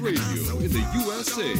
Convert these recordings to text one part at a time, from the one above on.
Radio in the USA.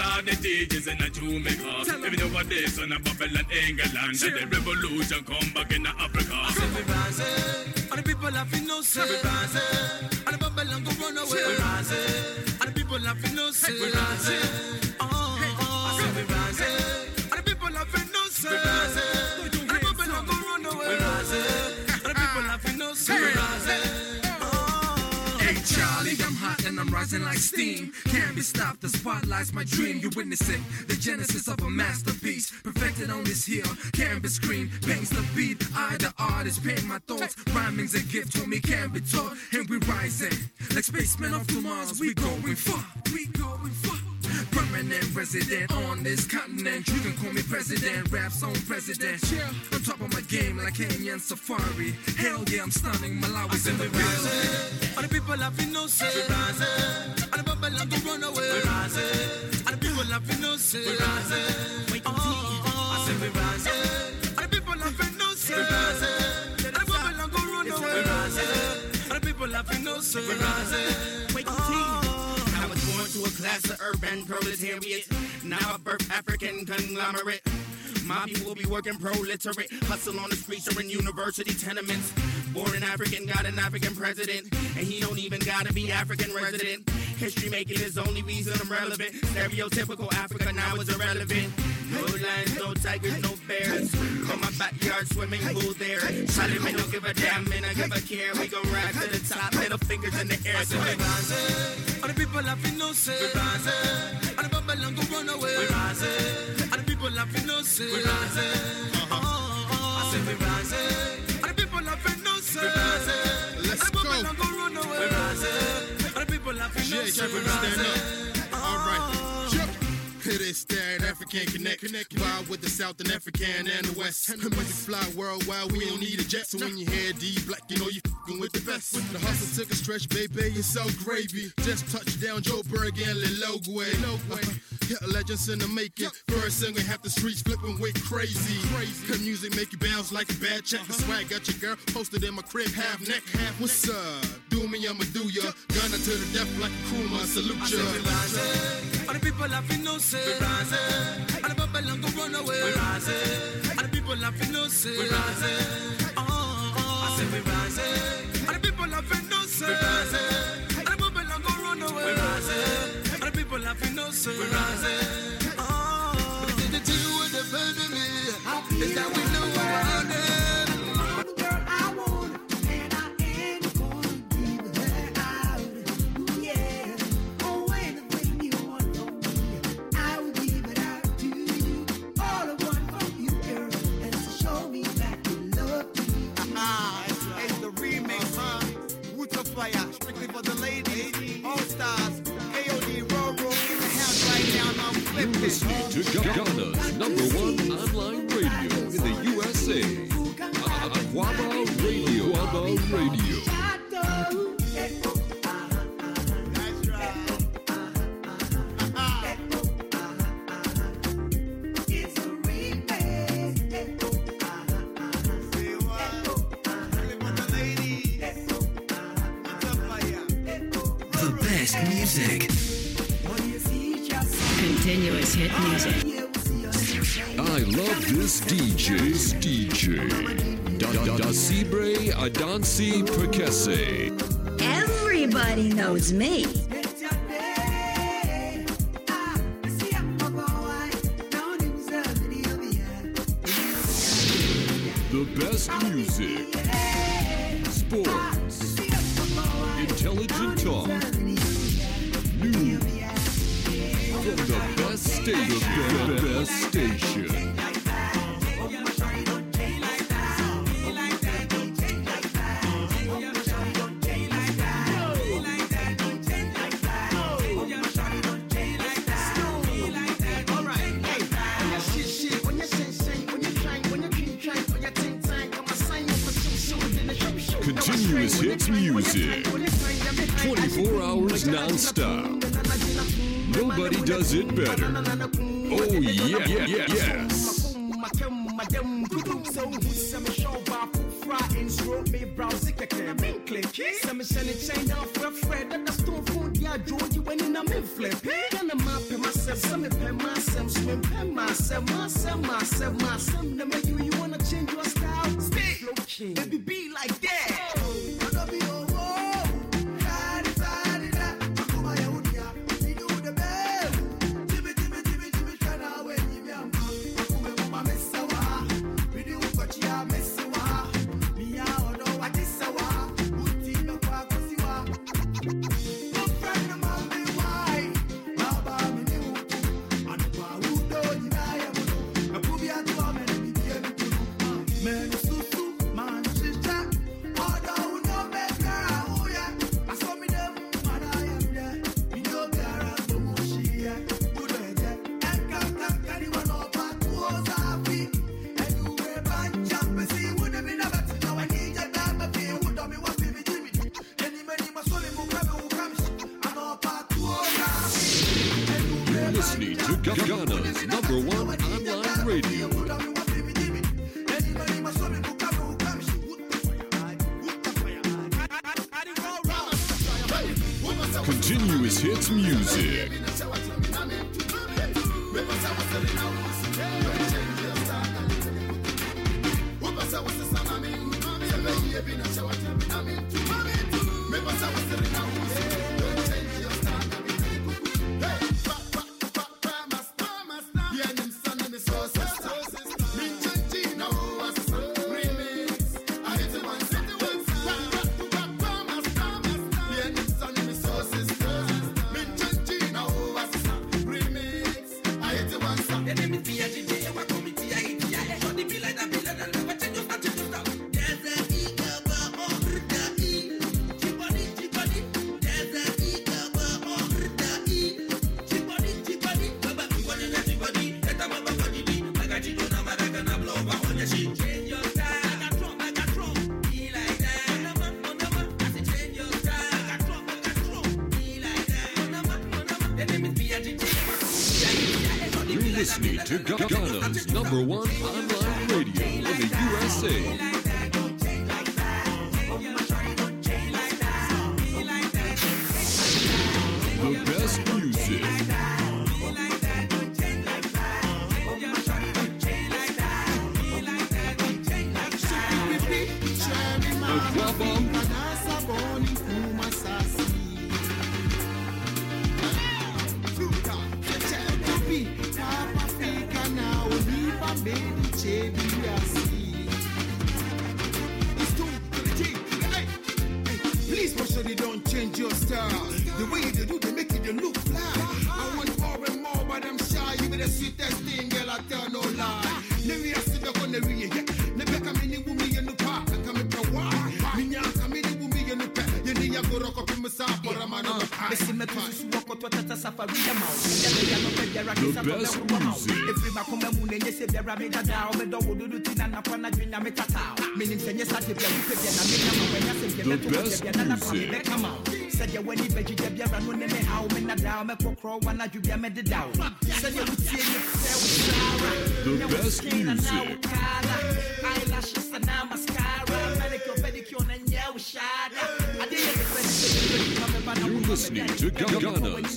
All the DJs in Jamaica. If you what this on a Babylon, England, and the revolution come back in Africa. We rising, and the people laughing no say. We rising, and the Babylon go run away. We rising, and the people laughing no say. We rising, rising like steam. Can't be stopped, the spotlight's my dream. You're witnessing the genesis of a masterpiece. Perfected on this here canvas screen. Paints the beat, I the artist, paint my thoughts. Rhyming's a gift to me, can be taught. And we rising like spacemen off to Mars. We going far, we going far. Permanent resident on this continent. You can call me president, raps on president. yeah on top of my game like Kenyan Safari. Hell yeah, I'm stunning. Malawi's in the building. All the people laughing no say. We rising, and the Babylon go run away. We rising, and the people laughing no say. We're rising, oh, oh, oh. I say we're rising, and the people laughing no say. We rising, and the Babylon go run away. We're rising, and the people laughing no say. We're rising, class of urban proletariat. Now I birth African conglomerate. My people will be working proliterate, hustle on the streets or in university tenements. Born an African, got an African president, and he don't even gotta be African resident. History making is the only reason I'm relevant. Stereotypical Africa now is irrelevant. No lions, no tigers, no bears. From my backyard swimming pool there. Charlie, man, don't give a damn, man, I give a care. We gon' rise to the top, middle fingers in the air. So We rising, all the people laughing no say. We rising, and the Babylon go run away. We rising, and the people laughing no say. We rising, oh, oh, oh. I say we rising, and the people laughing no say. We rising, Let's and the Babylon go. go run away. We rising, and the people laughing no Yeah, say. We stand rising, African connect, connect, the South and African and the West. And Music fly worldwide, we don't need a jet. So when you hear D Black, you know you fing with the best. The hustle took a stretch, baby, it's so gravy. Just touched down Joe Berg and Lil Logway. Hit uh-huh. legends in the making. First thing we have the streets flipping way crazy. Her music make you bounce like a bad check. The swag got your girl posted in my crib, half neck, half. What's up? Do me, I'ma do ya. Gunner to the death like a Kuma, salute I ya. all the people laughing no say. Away. We rising, and the people laughing no say. We rising, oh, oh, oh. I say we rising, and the people laughing no say. We rising, and the Babylon go run away. We rising, and the people laughing no say. We rising, oh. But the deal with the baby is that we Listening to Ghana's number one online radio in the USA. Akwaaba Radio. Akwaaba Radio. The best music. Continuous hit music. I love this DJ. This DJ. Da da da Sibre Adansi Perkese. Everybody knows me. The best music. Does it better. Oh yeah, yeah, yeah, yes. me listening to Ghana's number one online radio in the USA. You're listening to Ghana's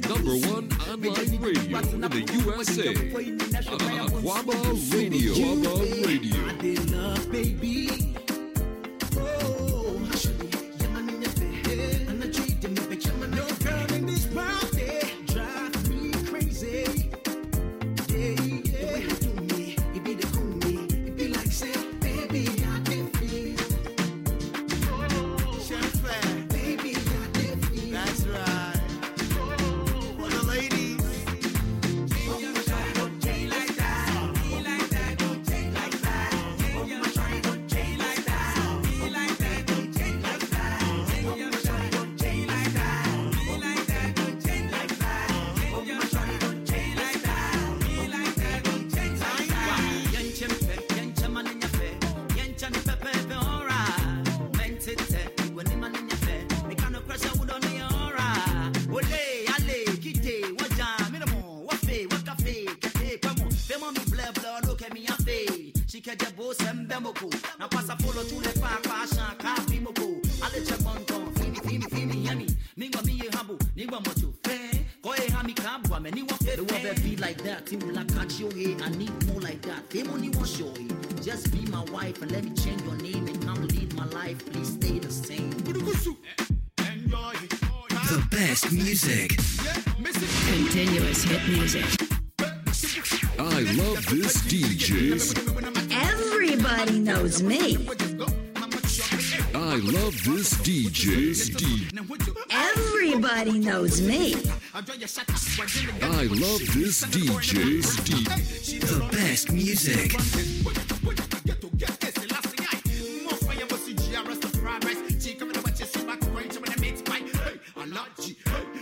Everybody knows me. I love this DJ. The best music.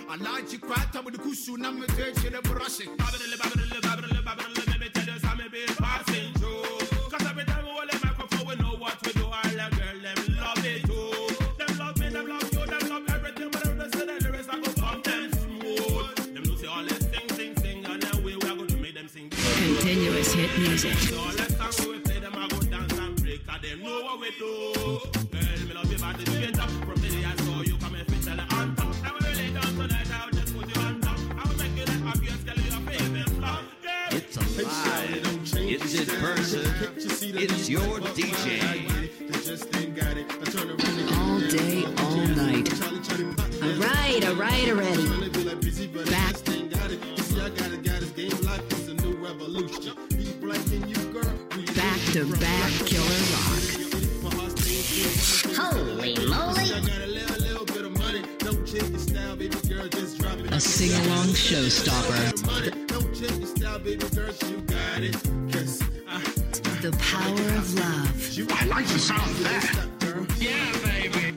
Alaji kwata with the kusu na me teche the brushing. Continuous hit music. It's alive. It's in person. It's your DJ. All day, all night. All right, all right already. To back killer rock. Holy moly! A sing along showstopper. The power of love. I like the sound of that. Yeah, baby.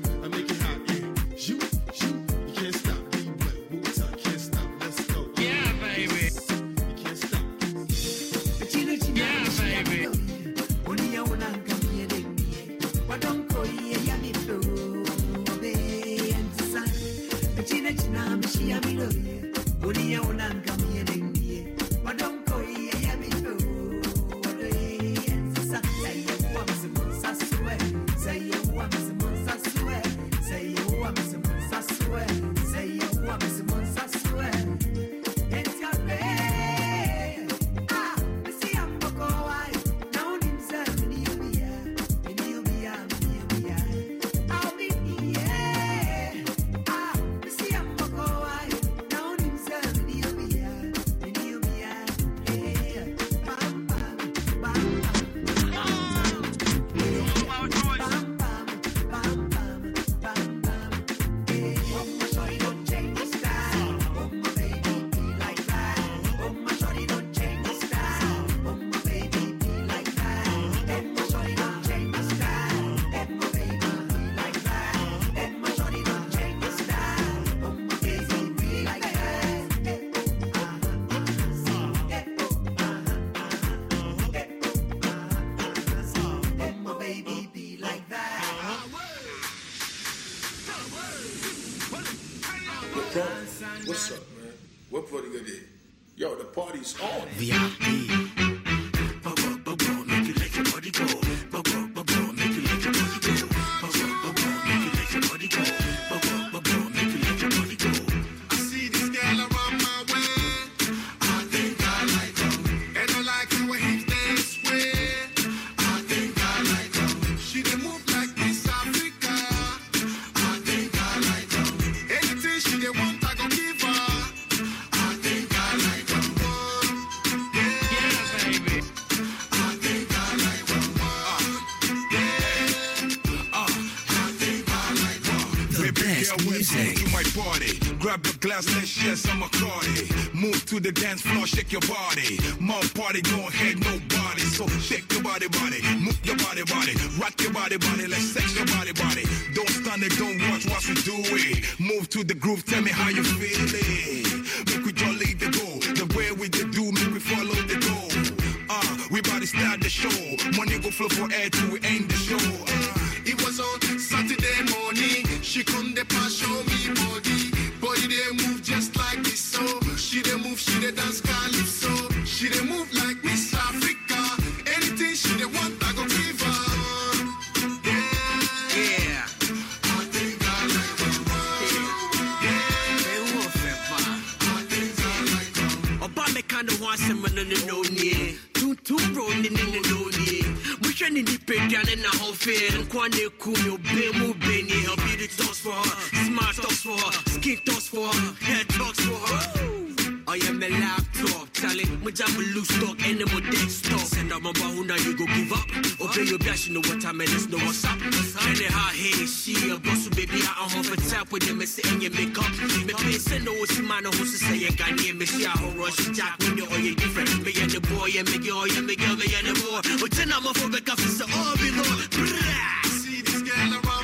Grab the glass, let's share some Bacardi. Move to the dance floor, shake your body. More party, don't hate nobody. So shake your body, body. Move your body, body. Rock your body, body. Let's sex your body, body. Don't stand there, don't watch what we do it. Move to the groove, tell me how you feel it. Make we jolly the go. The way we did do, make we follow the go. Uh, we body start the show. Money go flow for air till we end the show. Uh, It was on Saturday morning. She come the pass show me body. Body they move just like this so. She they move, she they dance calypso. She they move like Miss Africa. Anything she they want, I go give her. Yeah. I think I like her. Yeah. Hey, what's that, man? I think I like her. kind of want some no no no nie. Two two bro ni ni no nie. Musha ni pe down in the whole field. Kwane ku yo be mu for smart talks for her, skin talks for her, hair talks for her. I am the laptop, Charlie. Muja mu loose stock, and the desktop. Send out my bahuna, you go give up. Obey your dash, you know what time it is, know what's up. Hot hey, she a boss, baby, I am for tap with them, and in your makeup. Me pay send no what's man, who's to say, I got near me, see how rush jack when you're all you different. Me and the boy, and me girl, and me girl, me and the boy. But then I'm a for back up, it's all below. See this girl around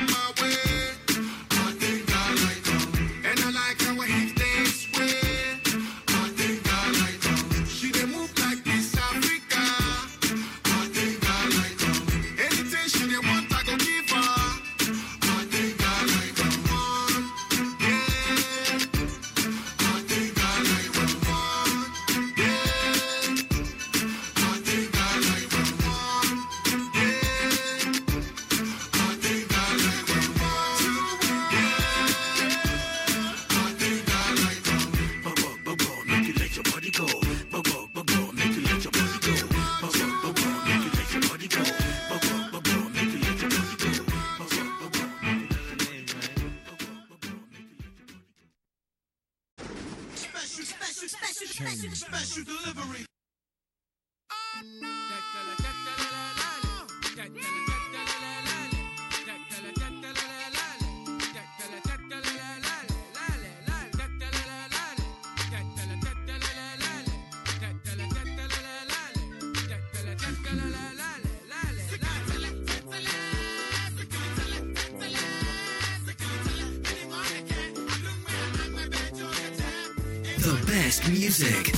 best music.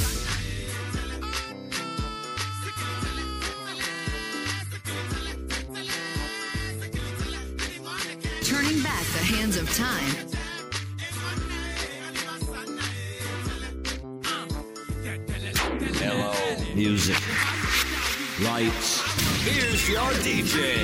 Turning back the hands of time. Hello, music. Lights. Here's your DJ.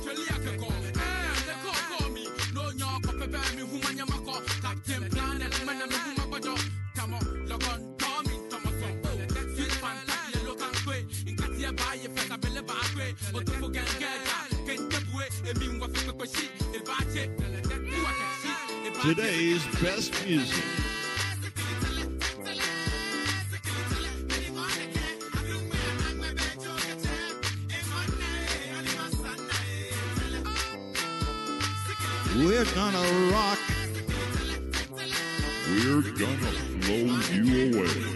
Today's best music. We're gonna rock. We're gonna blow you away.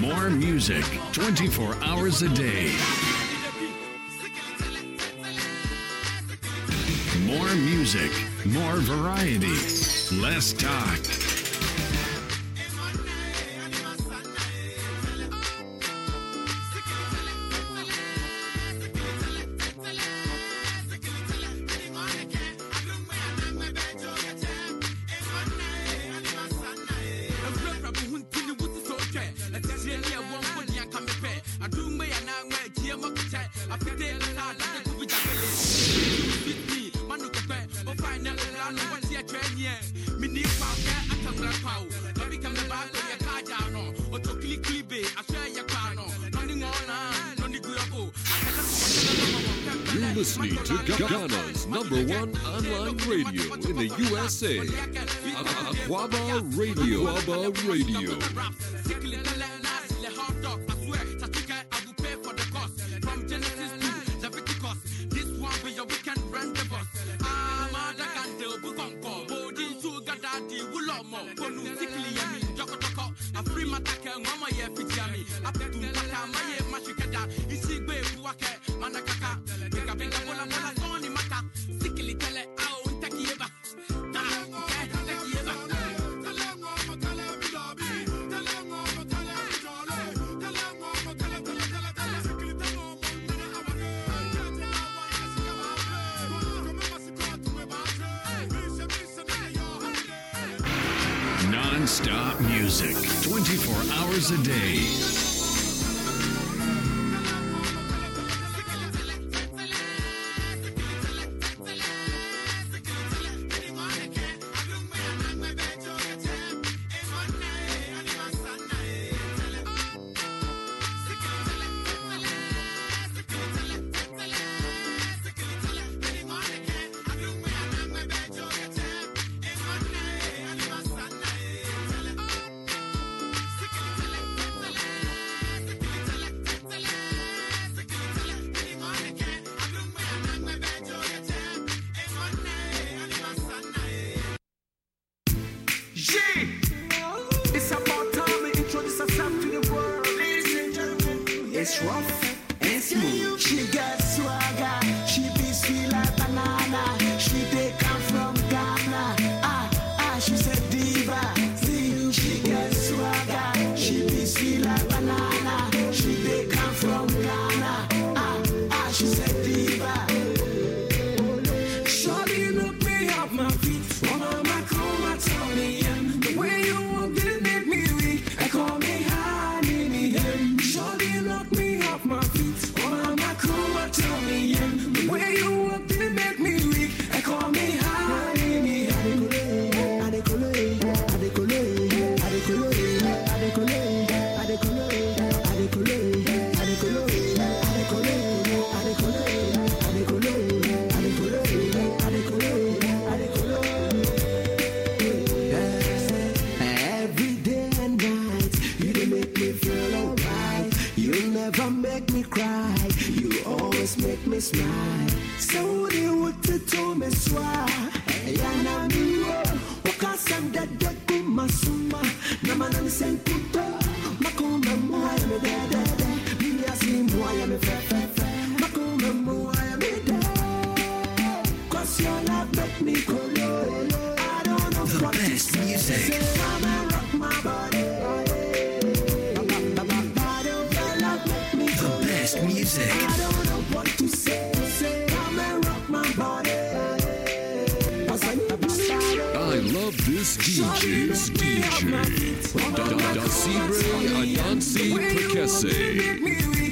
More music 24 hours a day. More music, more variety, less talk. Français. Akwaaba Radio. Akwaaba Radio. 24 hours a day. me feel alright. You never make me cry. You always make me smile. So what Saudi wakitume swa. Yana miwo. Wakasam dada kumasuma. Namana misenkuto. Makumba mwa ya me dada. Mimi asimwa ya me fe fe fe. Makumba mwa ya me dada. Cause your love make me cry. DJ,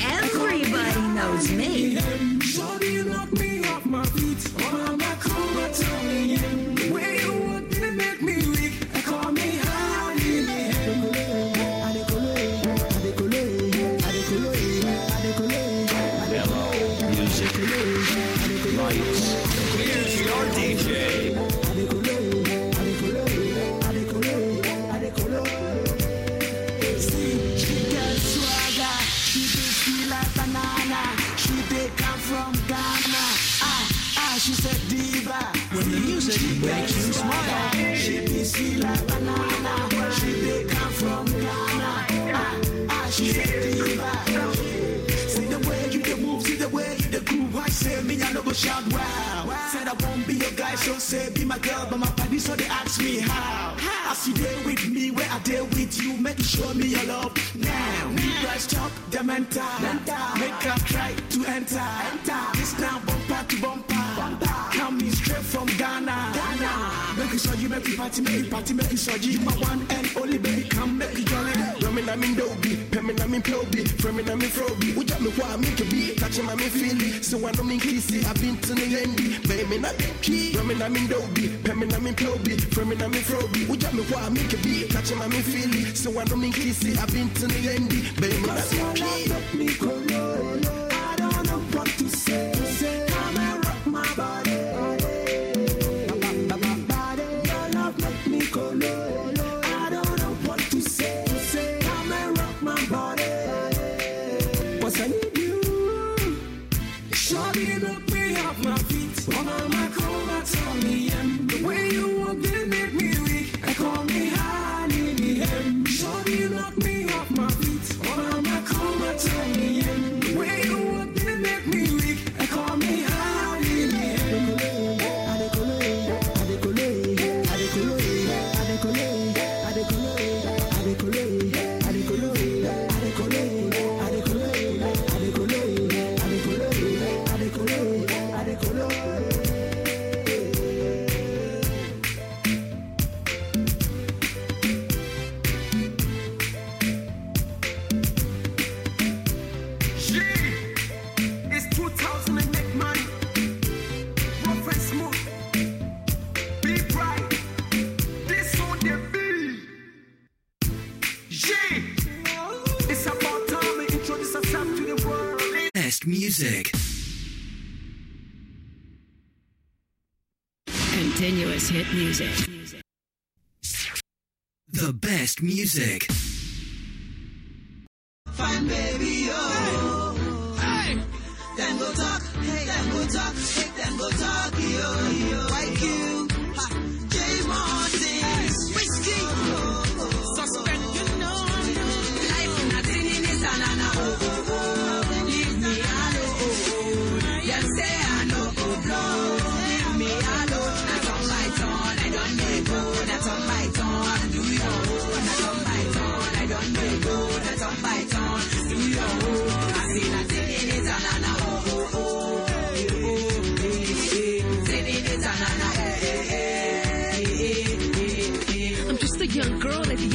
Everybody knows me. Shorty knock me off my feet. While I'm back home, I tell you. shout wow. wow. Said I won't be your guy, so say be my girl, but my party so they ask me how. how? As you deal with me, where I deal with you, make you show me your love now. we Right, stop the mental, mental. make her try to enter. enter. This now bumper to bumper, bumper. coming straight from Ghana. Ghana. Make you so you make me party, make you party, make you so you. You my one and only baby, come make you Femina min dobi, pemina min plobi, femina min frobi. Uja me wa ke be, touching my me feely. So I know me kissy, I've been to the endy. Baby na key, femina min dobi, pemina min plobi, femina min frobi. Uja me wa ke be, touching my me feely. So I know me kissy, I've been to the endy. Baby na key. me I don't know what to say. Best music. Continuous hit music. The best music. Fine baby, oh. Hey. Then go talk, hey. then go talk, hey. then go talk, yo, yo. YQ, ha. J Martin, whiskey, suspect,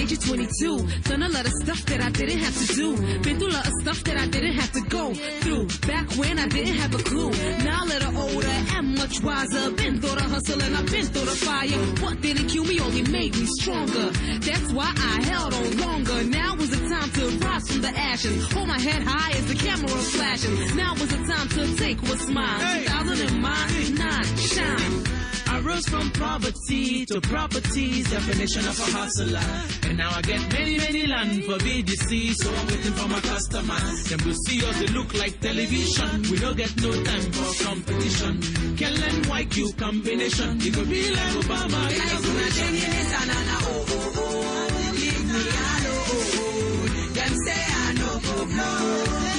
age of 22. Done a lot of stuff that I didn't have to do. Been through a lot of stuff that I didn't have to go through. Back when I didn't have a clue. Now a little older and much wiser. Been through the hustle and I've been through the fire. What didn't kill me only made me stronger. That's why I held on longer. Now is the time to rise from the ashes. Hold my head high as the camera flashes. Now is the time to take what's mine. 2009, shine. Rose from poverty to properties, definition of a hustler. And now I get many, many land for BDC, so I'm waiting for my customers. Them will see us, they look like television. We don't get no time for competition. Kellen YQ combination, you could be like Obama. Life nothing in it, and I know. Oh, oh, oh. Leave me alone. Them say I know go oh,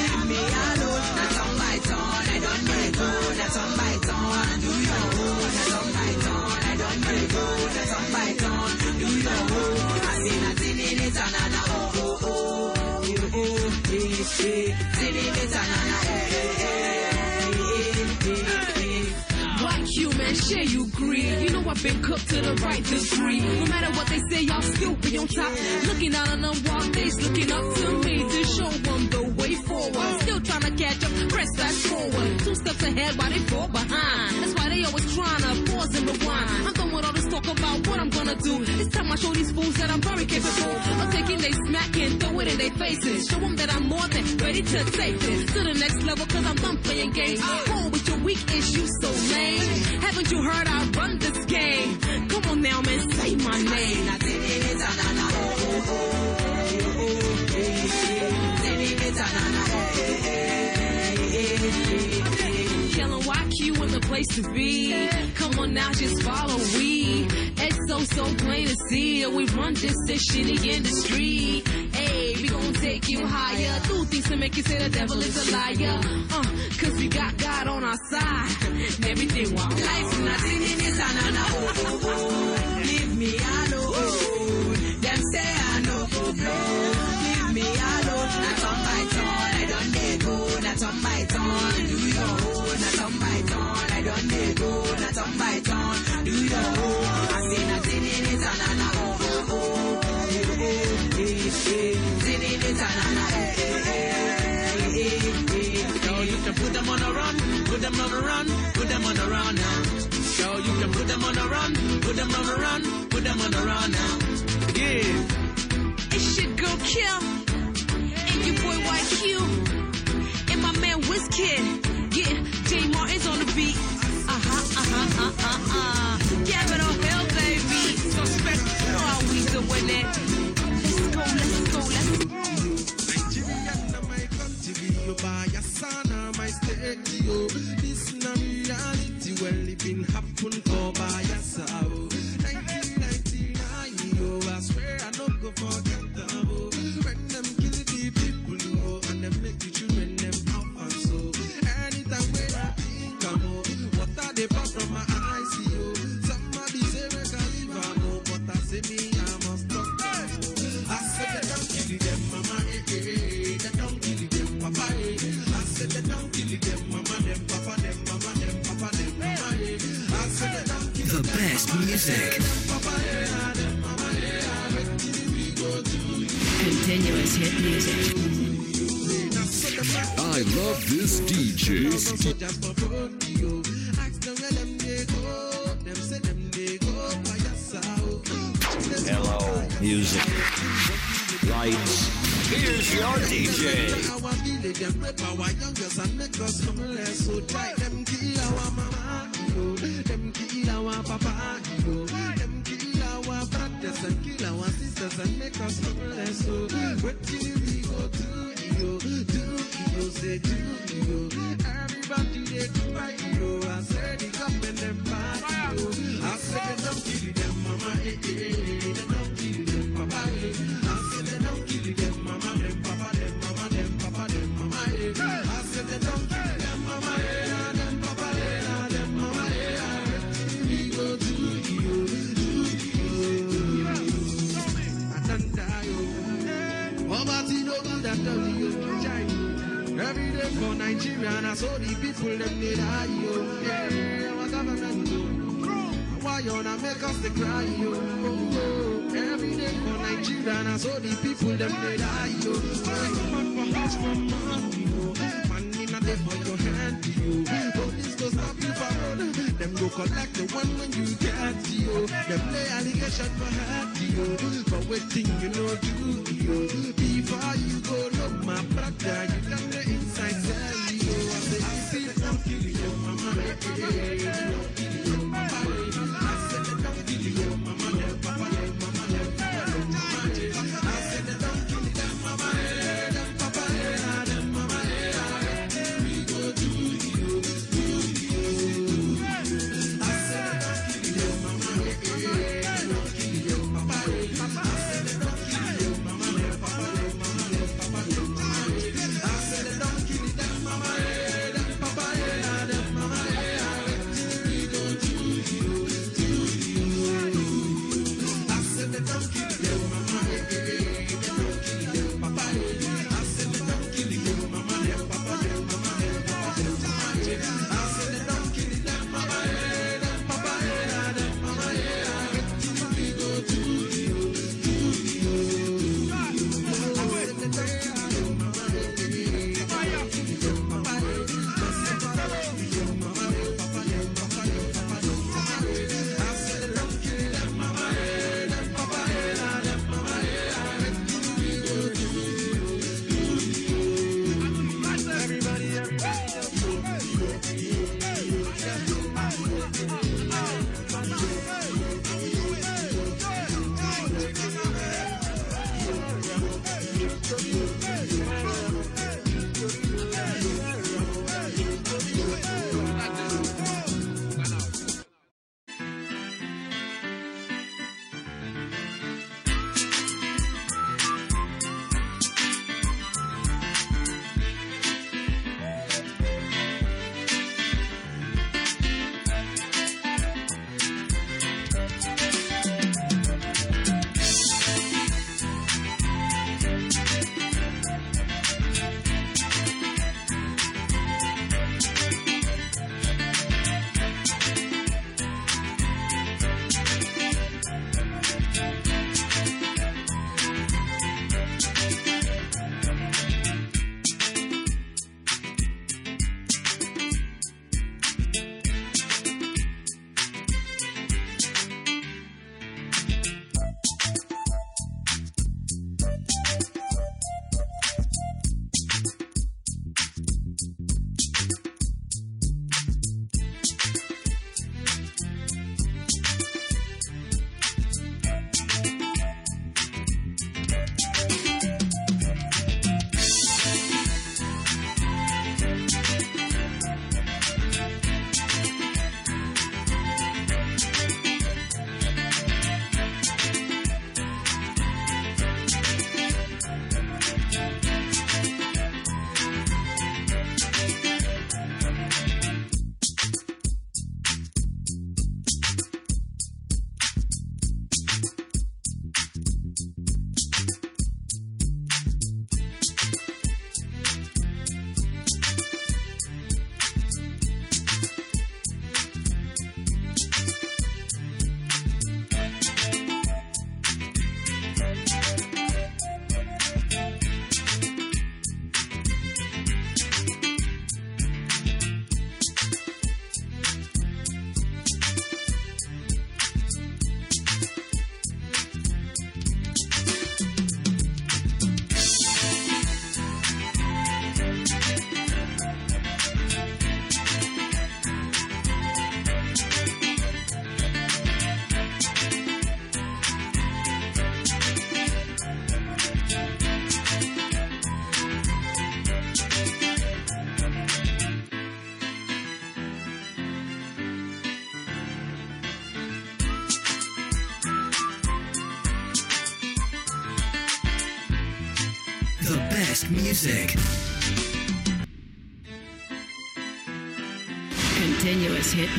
share you agree. You know I've been cooked to the right degree. No matter what they say, y'all still be on top. Looking out on them wild days, looking up to me to show them the way forward. Catch up, press fast forward. Two steps ahead while they fall behind. That's why they always trying to pause and rewind. I'm done with all this talk about what I'm gonna do. It's time I show these fools that I'm very capable of taking they smack and throw it in their faces. Show them that I'm more than ready to take this to the next level, cause I'm done playing games. Roll with your weak issues so lame. Haven't you heard I run this game? Come on now, man, say my name. YQ in the place to be. Come on now, just follow we. It's so, so plain to see. We run this, this shitty industry. Hey, we gon' take you higher. Do things to make you say the devil is a liar. Uh, cause we got God on our side. Everything wild. Life's nothing in know. Oh, oh, oh. Leave me alone. not on my turn. Do your own, not on my turn. I don't need go, not on my turn. Do your own. I say nothing in it and I'm not over. Oh, oh, oh, oh, Sin in it and I'm not Yo, you can put them on a run, put them on a run, put them on a run now. Yo, you can put them on a run, put them on a run, put them on a run now. Yeah. it. your girl Kill, and your boy YQ was kid, getting Jay Martin's on the beat. Uh-huh. Uh huh, uh huh, uh huh, uh. Capital Hill, baby. Suspect, you know how we doing it. Let's go, let's go, let's go. Nineteen ninety nine, yo. I swear I don't go forget music. Continuous hit music. I love this DJ. Hello, music. Lights. Here's your DJ our papa, you kill our brothers and kill our sisters and make us homeless. So, what do we go to? Yo, do yo, say do yo. Everybody they do yo. I said the government the cry, yo. Every day for Nigeria, and I saw the people them they die, yo. Why come back for house for money, yo? Money not there for your hand, yo. Police go stop you for them go collect the one when you get, yo. Them play allegation for hat. yo. For waiting, you know.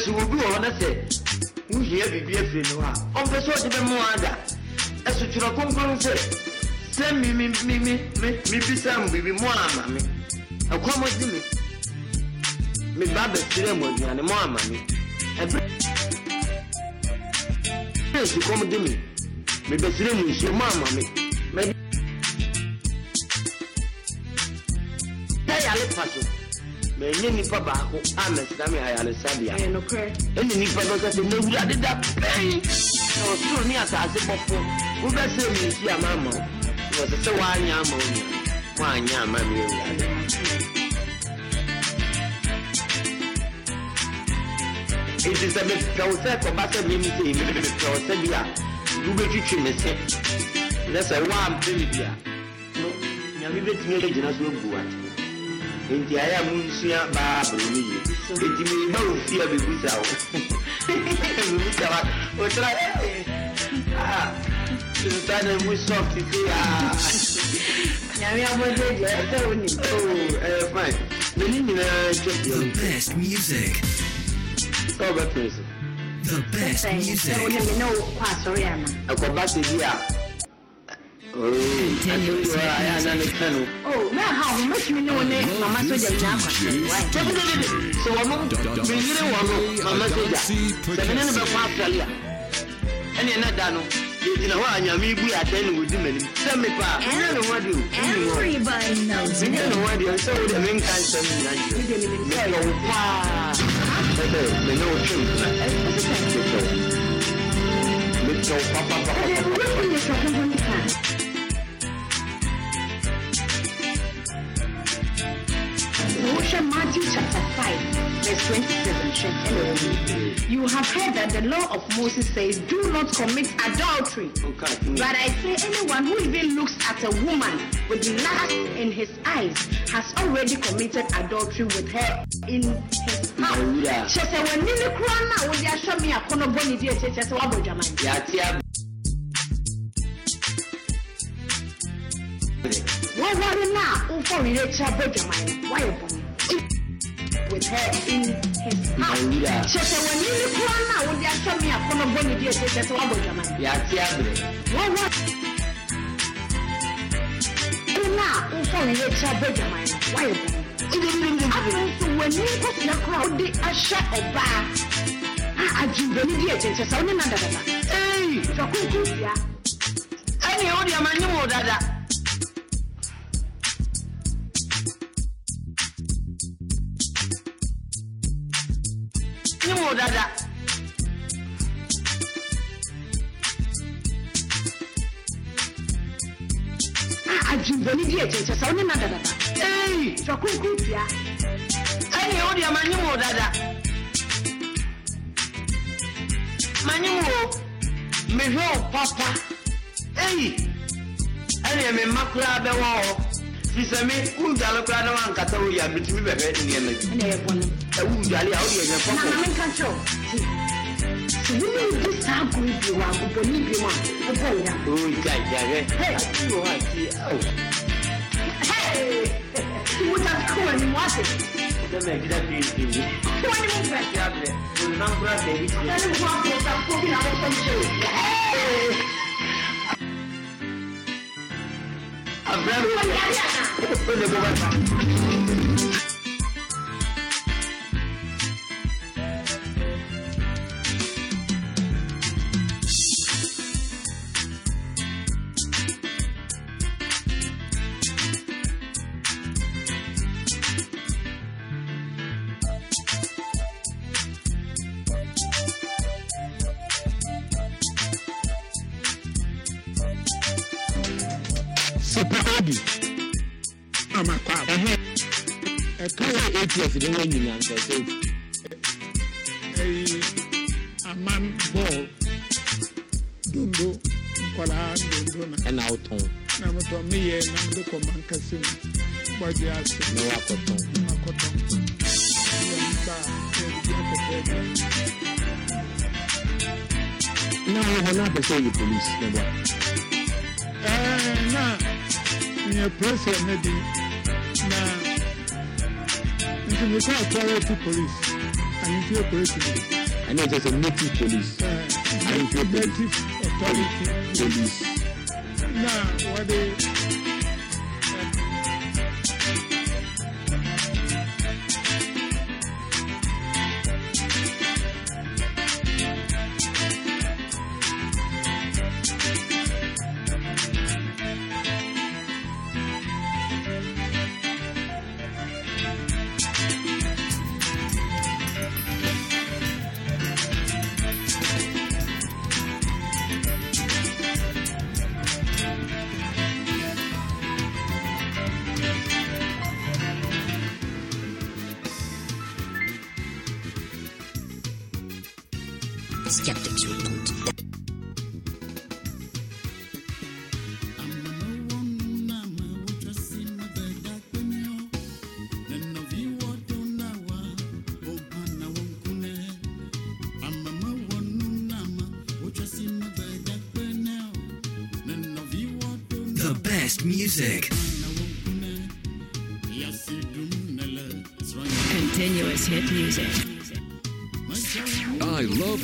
Pɛpɛɛpɛ na so obi wɔ hɔ na sɛ wohia biribi afiri no hɔ a ɔmpɛ sɛ ɔde bɛmo ada. Ɛso twerɛ sɛ sɛ mebisa mo biribi mo ama me. Ɛkɔm de me. Meba bɛsrɛ mo aduane mo ama me. Ɛberɛ sukɔm de me. Mebɛsrɛ mo nsuo mo ama me. Mɛde yale pa so mɛnyɛ nipa baako a mɛsra me ayaresabea ɛne nipa bɛka sɛ mawurade da pɛi na ɔsoro ne asase bɔfo wobɛsɛ me nsi ama ama wo na ɔsɛ sɛ woanyɛ ama wo nua woanyɛ ama me awurade nti sɛ mepɛ wo sɛ kɔba sɛ mem sɛ mepɛ wo sɛ bi a wobɛtwitwi me se. Na sɛ woampɛ me bi a nyame bɛtumi agyina so abu ate nti ayɛ a monsua baa bere no yie nti meba wo fie a bɛbusa wo bɛbusa wa. Wotra sesa na mu soft se a nyame abɔde deɛ ɛsɛ wo nim ɛyɛ fine. Mene nyinaa twɛ The best music. sɛ wobɛpere so The best music. ɛkɔba sɛ bi a Continuous hit ayɛ ana ne ka no Oh, na ha ho mɛtumi ne wo ne mama sogya nyinaa akɔhyɛ sɛ wɔno menyere wɔ no mama sogya sɛ mene no bɛkɔ australia ɛneɛ na da no yɛgyina hɔ a nyame bu atɛn ne wɔdi m'anim sɛ mepa a ne ho adeɛ Everybody knows menyɛ ne ho adeɛ sɛ wode menka nsɛm nyina kyerɛ meyɛ paa sɛ sɛ mene wo twe mpena mekyɛ wo mekyɛ wo papapapapa Matthew chapter 5, verse 27. You have heard that the law of Moses says, Do not commit adultery. But I say, anyone who even looks at a woman with lust in his eyes has already committed adultery with her in his heart. Hallelujah. Kyerɛ sɛ w'ani ne koraa no a wode ahyɛ me akɔnnɔ bɔ ne di akyɛ kyerɛ sɛ woabɔ dwaman. yɛate ab wɔware no a womfa wo yere kyerɛ bɔ dwaman no woayɛ bɔne with her in his heart. Hallelujah. kyerɛ sɛ w'ani ne koraa no a wode ahyɛ me akɔnnɔ bɔ ne di akyɛ kyerɛ sɛ woabɔ dwaman yɛate aberɛ wɔware no a womfa wo yere kyerɛ bɔ dwaman no woayɛ bɔne afei nso w'ani nkɔsia koraa wode ahyɛ ɔbaa a agyimbani di akyɛ kyerɛ sɛ wo ne na dadada Ei! twa kronkron sia ɛneɛ wode amanye wo dada nye wo dada a agyimbani di akyɛ kyerɛ sɛ wo ne na dadada Ei! twa kronkron sia ɛneɛ wode amanye wo dada manye wo mehwɛ wo papa ei ɛne me mma koraa bɛwɔ hɔ fisɛmi wunjalo kura dama n ka taa o yan bitimi bɛɛ bɛ nin yɛlɛ. ɛn yɛrɛ bɔ n na. ɛ wunjali aw de yɛ ɲɛfɔ. nana mi ka jɔ wuli ni bi san kun bi wa ko bɔ ni bi ma ko bɔ yira. o ja ja dɛ. a ti o a ti aw. wuta kowa ni wa se. sɛmɛ jira bi ye bi. kowa ni mun fɛ. jira bi dɛ. o n'an kura bɛɛ bi tiɲɛ. yanni mu b'a fɔ sa. Wode ats ne wɔ nyina nkɛ sɛ ɛyi aman bɔɔl dondo nkɔlaa dondo na ɛna wotɔn na metɔ meyɛ na mede kɔ mankasɛ mu bɔgye ase na wakɔtɔn makɔtɔn yɛmba yɛdedi akɔtɔ na wɔ hɔ na apɛ sɛ police bɔ Ɛɛ, na nyɛ president ne na nti mekɔ authority police. Ahemfie police bi ɛne ɛkyɛ sɛ native police. Ahemfie police native authority. Police. Na wɔde Skeptics Report. The best music.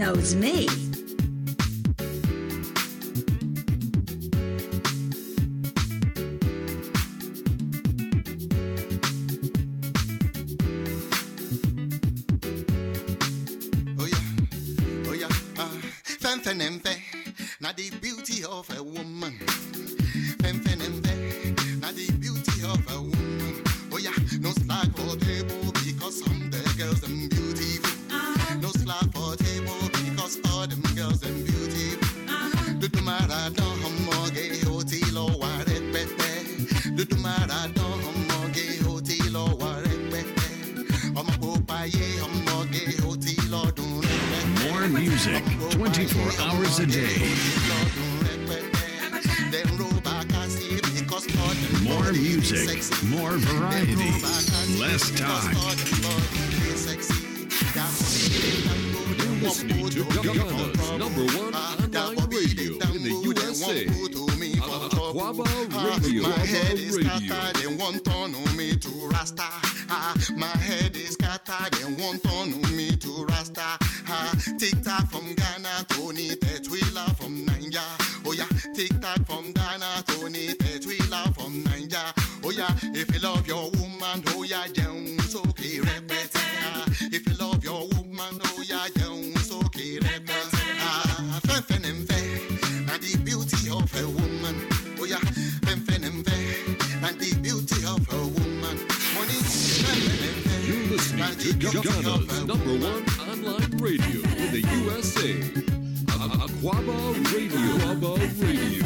knows me. More music twenty four hours a day. More music, more variety, less time. You're listening to number one online radio in the USA. Akwaaba Radio. My head is scattered and one turn on me to Rasta. Ah, my head is scattered and one turn on me to Rasta. Ah, Tic Tac from Ghana, Tony Tetuila from Niger. Oh yeah, Tic Tac from Ghana, Tony Tetuila from Niger. Oh yeah, if you love your woman, oh yeah. Ghana's number one online radio in the USA. Akwaaba Radio. Akwaaba Radio.